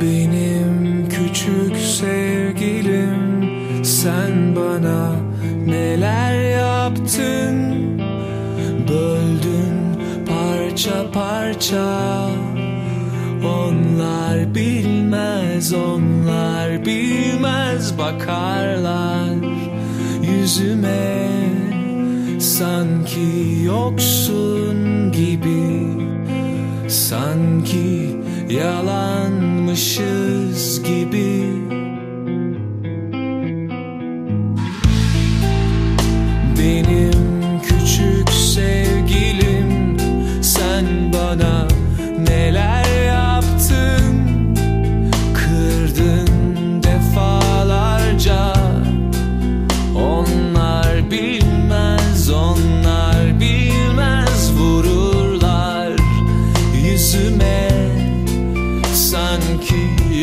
Benim küçük sevgilim sen bana neler yaptın parça parça. Onlar bilmez onlar bilmez bakarlar yüzüme. Sanki yoksun gibi Sanki yalanmışız gibi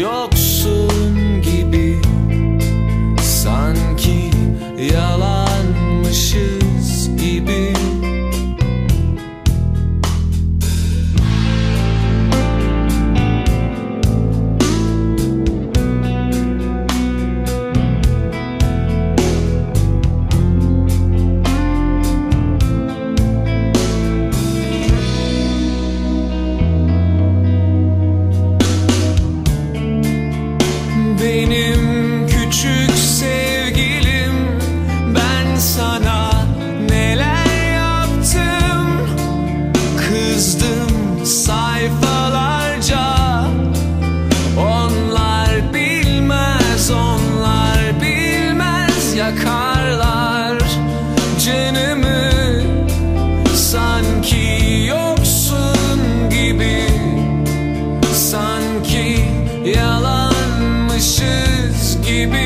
your baby.